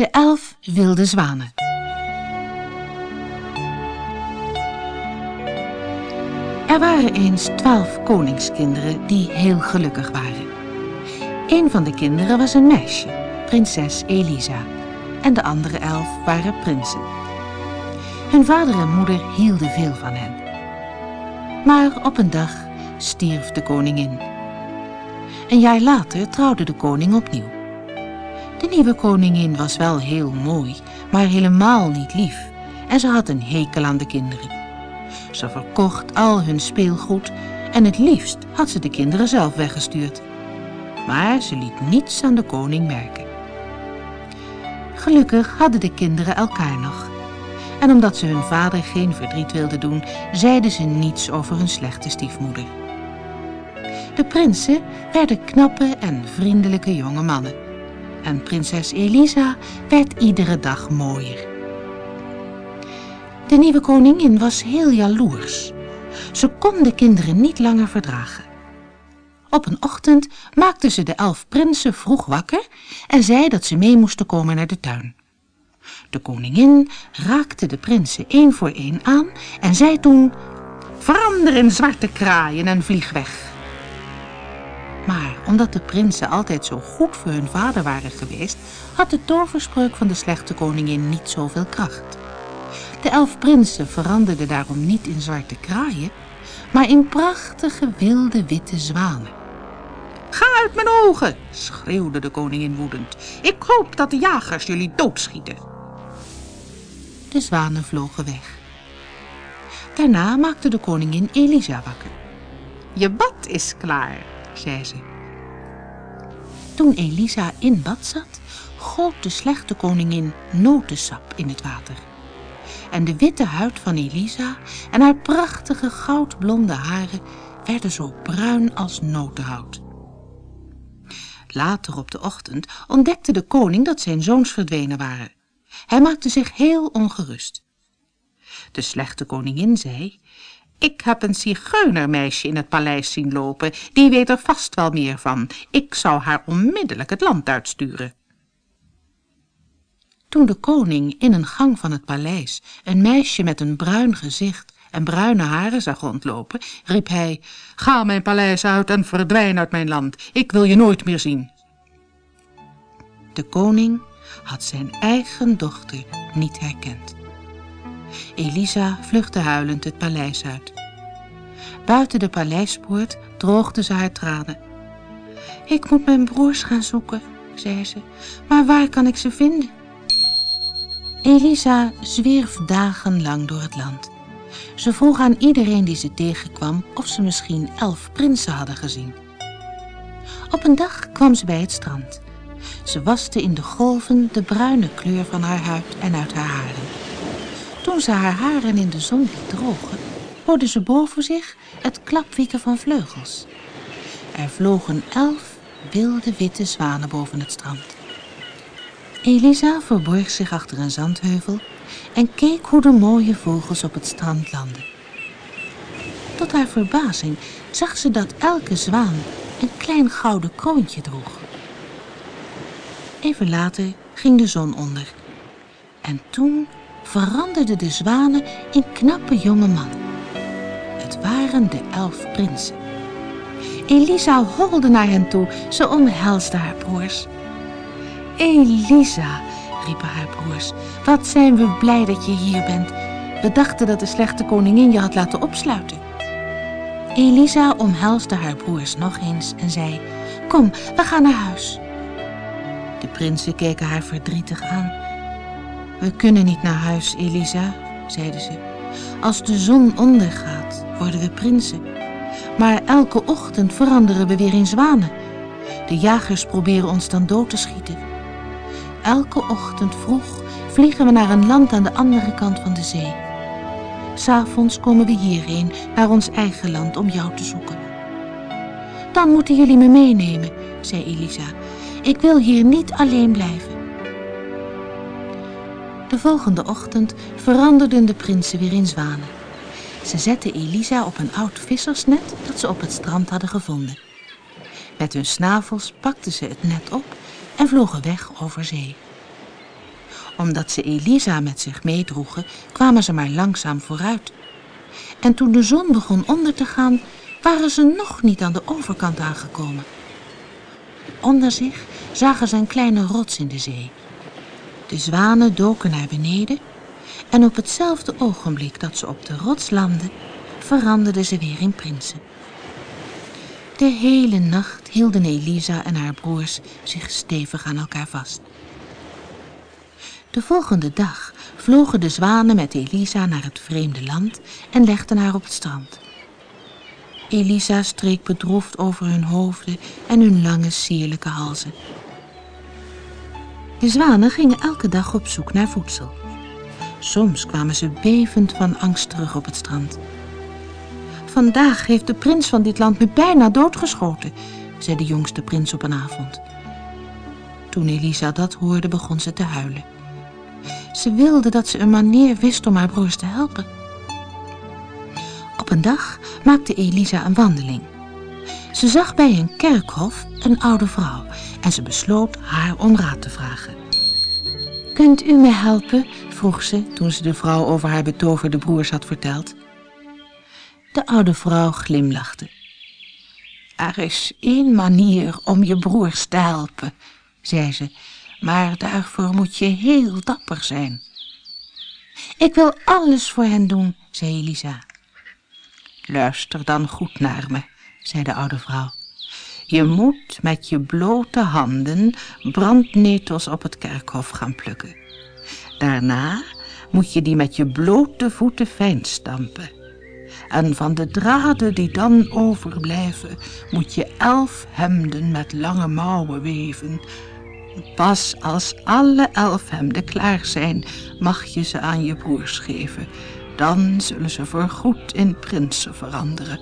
De elf wilde zwanen. Er waren eens twaalf koningskinderen die heel gelukkig waren. Een van de kinderen was een meisje, prinses Elisa, en de andere elf waren prinsen. Hun vader en moeder hielden veel van hen. Maar op een dag stierf de koningin. Een jaar later trouwde de koning opnieuw. Nieuwe koningin was wel heel mooi, maar helemaal niet lief. En ze had een hekel aan de kinderen. Ze verkocht al hun speelgoed en het liefst had ze de kinderen zelf weggestuurd. Maar ze liet niets aan de koning merken. Gelukkig hadden de kinderen elkaar nog. En omdat ze hun vader geen verdriet wilden doen, zeiden ze niets over hun slechte stiefmoeder. De prinsen werden knappe en vriendelijke jonge mannen en prinses Elisa werd iedere dag mooier. De nieuwe koningin was heel jaloers. Ze kon de kinderen niet langer verdragen. Op een ochtend maakte ze de elf prinsen vroeg wakker en zei dat ze mee moesten komen naar de tuin. De koningin raakte de prinsen één voor één aan en zei toen... Verander in zwarte kraaien en vlieg weg. Maar omdat de prinsen altijd zo goed voor hun vader waren geweest, had de toverspreuk van de slechte koningin niet zoveel kracht. De elf prinsen veranderden daarom niet in zwarte kraaien, maar in prachtige wilde witte zwanen. Ga uit mijn ogen, schreeuwde de koningin woedend. Ik hoop dat de jagers jullie doodschieten. De zwanen vlogen weg. Daarna maakte de koningin Elisa wakker. Je bad is klaar, zei ze. Toen Elisa in bad zat, goot de slechte koningin notensap in het water. En de witte huid van Elisa en haar prachtige goudblonde haren werden zo bruin als notenhout. Later op de ochtend ontdekte de koning dat zijn zoons verdwenen waren. Hij maakte zich heel ongerust. De slechte koningin zei, ik heb een zigeunermeisje in het paleis zien lopen. Die weet er vast wel meer van. Ik zou haar onmiddellijk het land uitsturen. Toen de koning in een gang van het paleis een meisje met een bruin gezicht en bruine haren zag rondlopen, riep hij, Ga mijn paleis uit en verdwijn uit mijn land. Ik wil je nooit meer zien. De koning had zijn eigen dochter niet herkend. Elisa vluchtte huilend het paleis uit. Buiten de paleispoort droogde ze haar tranen. Ik moet mijn broers gaan zoeken, zei ze, maar waar kan ik ze vinden? Elisa zwierf dagenlang door het land. Ze vroeg aan iedereen die ze tegenkwam of ze misschien elf prinsen hadden gezien. Op een dag kwam ze bij het strand. Ze waste in de golven de bruine kleur van haar huid en uit haar haren. Toen ze haar haren in de zon liet drogen, hoorde ze boven zich het klapwieken van vleugels. Er vlogen elf wilde witte zwanen boven het strand. Elisa verborg zich achter een zandheuvel en keek hoe de mooie vogels op het strand landden. Tot haar verbazing zag ze dat elke zwaan een klein gouden kroontje droeg. Even later ging de zon onder. En toen veranderden de zwanen in knappe jonge mannen. Het waren de elf prinsen. Elisa holde naar hen toe, ze omhelsde haar broers. Elisa, riepen haar broers, wat zijn we blij dat je hier bent. We dachten dat de slechte koningin je had laten opsluiten. Elisa omhelsde haar broers nog eens en zei, kom, we gaan naar huis. De prinsen keken haar verdrietig aan. We kunnen niet naar huis, Elisa, zeiden ze. Als de zon ondergaat, worden we prinsen. Maar elke ochtend veranderen we weer in zwanen. De jagers proberen ons dan dood te schieten. Elke ochtend vroeg vliegen we naar een land aan de andere kant van de zee. S'avonds komen we hierheen, naar ons eigen land, om jou te zoeken. Dan moeten jullie me meenemen, zei Elisa. Ik wil hier niet alleen blijven. De volgende ochtend veranderden de prinsen weer in zwanen. Ze zetten Elisa op een oud vissersnet dat ze op het strand hadden gevonden. Met hun snavels pakten ze het net op en vlogen weg over zee. Omdat ze Elisa met zich meedroegen, kwamen ze maar langzaam vooruit. En toen de zon begon onder te gaan, waren ze nog niet aan de overkant aangekomen. Onder zich zagen ze een kleine rots in de zee. De zwanen doken naar beneden en op hetzelfde ogenblik dat ze op de rots landden, veranderden ze weer in prinsen. De hele nacht hielden Elisa en haar broers zich stevig aan elkaar vast. De volgende dag vlogen de zwanen met Elisa naar het vreemde land en legden haar op het strand. Elisa streek bedroefd over hun hoofden en hun lange sierlijke halzen. De zwanen gingen elke dag op zoek naar voedsel. Soms kwamen ze bevend van angst terug op het strand. Vandaag heeft de prins van dit land me bijna doodgeschoten, zei de jongste prins op een avond. Toen Elisa dat hoorde, begon ze te huilen. Ze wilde dat ze een manier wist om haar broers te helpen. Op een dag maakte Elisa een wandeling. Ze zag bij een kerkhof een oude vrouw en ze besloot haar om raad te vragen. Kunt u me helpen? vroeg ze toen ze de vrouw over haar betoverde broers had verteld. De oude vrouw glimlachte. Er is één manier om je broers te helpen, zei ze, maar daarvoor moet je heel dapper zijn. Ik wil alles voor hen doen, zei Elisa. Luister dan goed naar me, zei de oude vrouw. Je moet met je blote handen brandnetels op het kerkhof gaan plukken. Daarna moet je die met je blote voeten fijn stampen. En van de draden die dan overblijven, moet je elf hemden met lange mouwen weven. Pas als alle elf hemden klaar zijn, mag je ze aan je broers geven. Dan zullen ze voorgoed in prinsen veranderen.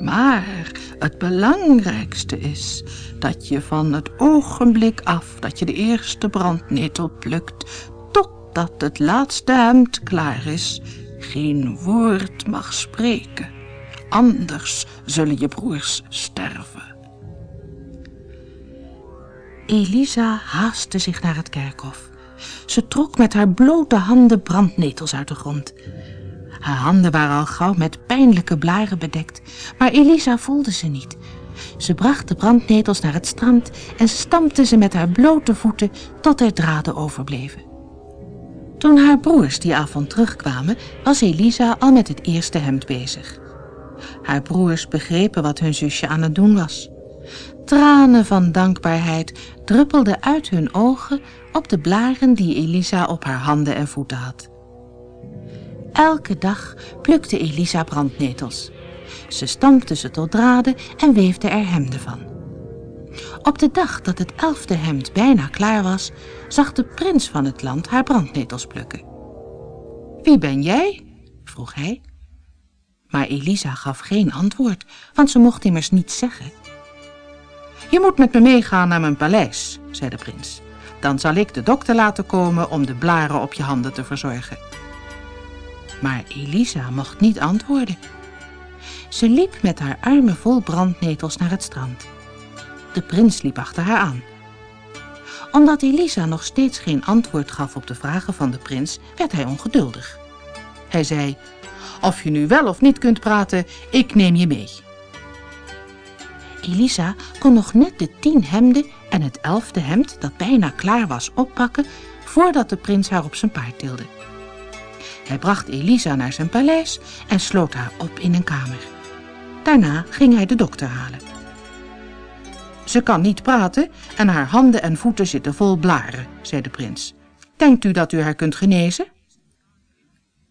Maar het belangrijkste is dat je van het ogenblik af dat je de eerste brandnetel plukt, totdat het laatste hemd klaar is, geen woord mag spreken. Anders zullen je broers sterven. Elisa haastte zich naar het kerkhof. Ze trok met haar blote handen brandnetels uit de grond. Haar handen waren al gauw met pijnlijke blaren bedekt, maar Elisa voelde ze niet. Ze bracht de brandnetels naar het strand en stampte ze met haar blote voeten tot er draden overbleven. Toen haar broers die avond terugkwamen, was Elisa al met het eerste hemd bezig. Haar broers begrepen wat hun zusje aan het doen was. Tranen van dankbaarheid druppelden uit hun ogen op de blaren die Elisa op haar handen en voeten had. Elke dag plukte Elisa brandnetels. Ze stampte ze tot draden en weefde er hemden van. Op de dag dat het elfde hemd bijna klaar was, zag de prins van het land haar brandnetels plukken. Wie ben jij? vroeg hij. Maar Elisa gaf geen antwoord, want ze mocht immers niets zeggen. Je moet met me meegaan naar mijn paleis, zei de prins. Dan zal ik de dokter laten komen om de blaren op je handen te verzorgen. Maar Elisa mocht niet antwoorden. Ze liep met haar armen vol brandnetels naar het strand. De prins liep achter haar aan. Omdat Elisa nog steeds geen antwoord gaf op de vragen van de prins, werd hij ongeduldig. Hij zei, of je nu wel of niet kunt praten, ik neem je mee. Elisa kon nog net de tien hemden en het elfde hemd dat bijna klaar was oppakken voordat de prins haar op zijn paard tilde. Hij bracht Elisa naar zijn paleis en sloot haar op in een kamer. Daarna ging hij de dokter halen. Ze kan niet praten en haar handen en voeten zitten vol blaren, zei de prins. Denkt u dat u haar kunt genezen?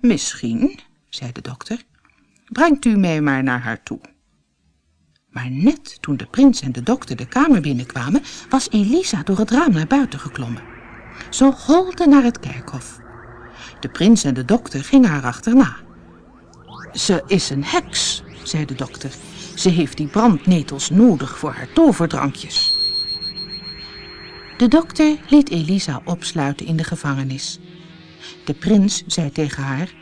Misschien, zei de dokter. Brengt u mij maar naar haar toe. Maar net toen de prins en de dokter de kamer binnenkwamen, was Elisa door het raam naar buiten geklommen. Ze holde naar het kerkhof. De prins en de dokter gingen haar achterna. Ze is een heks, zei de dokter. Ze heeft die brandnetels nodig voor haar toverdrankjes. De dokter liet Elisa opsluiten in de gevangenis. De prins zei tegen haar...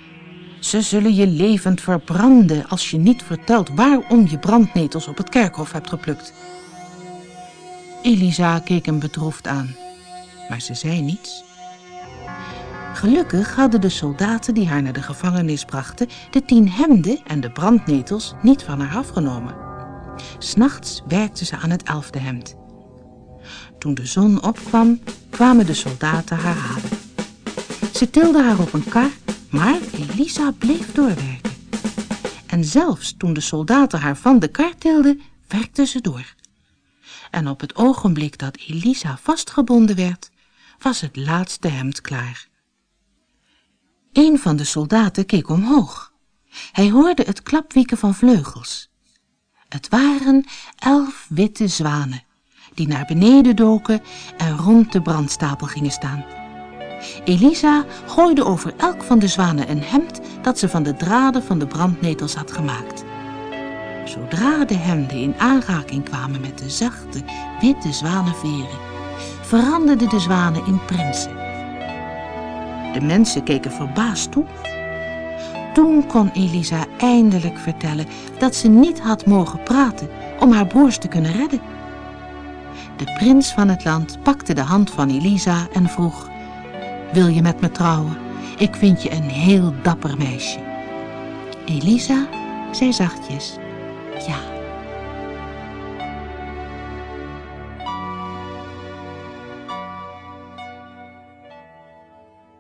Ze zullen je levend verbranden als je niet vertelt waarom je brandnetels op het kerkhof hebt geplukt. Elisa keek hem bedroefd aan, maar ze zei niets. Gelukkig hadden de soldaten die haar naar de gevangenis brachten de tien hemden en de brandnetels niet van haar afgenomen. S'nachts werkte ze aan het elfde hemd. Toen de zon opkwam, kwamen de soldaten haar halen. Ze tilden haar op een kar, maar Elisa bleef doorwerken. En zelfs toen de soldaten haar van de kar tilden, werkte ze door. En op het ogenblik dat Elisa vastgebonden werd, was het laatste hemd klaar. Een van de soldaten keek omhoog. Hij hoorde het klapwieken van vleugels. Het waren elf witte zwanen, die naar beneden doken en rond de brandstapel gingen staan. Elisa gooide over elk van de zwanen een hemd dat ze van de draden van de brandnetels had gemaakt. Zodra de hemden in aanraking kwamen met de zachte, witte zwanenveren, veranderden de zwanen in prinsen. De mensen keken verbaasd toe. Toen kon Elisa eindelijk vertellen dat ze niet had mogen praten om haar broers te kunnen redden. De prins van het land pakte de hand van Elisa en vroeg... Wil je met me trouwen? Ik vind je een heel dapper meisje. Elisa zei zachtjes...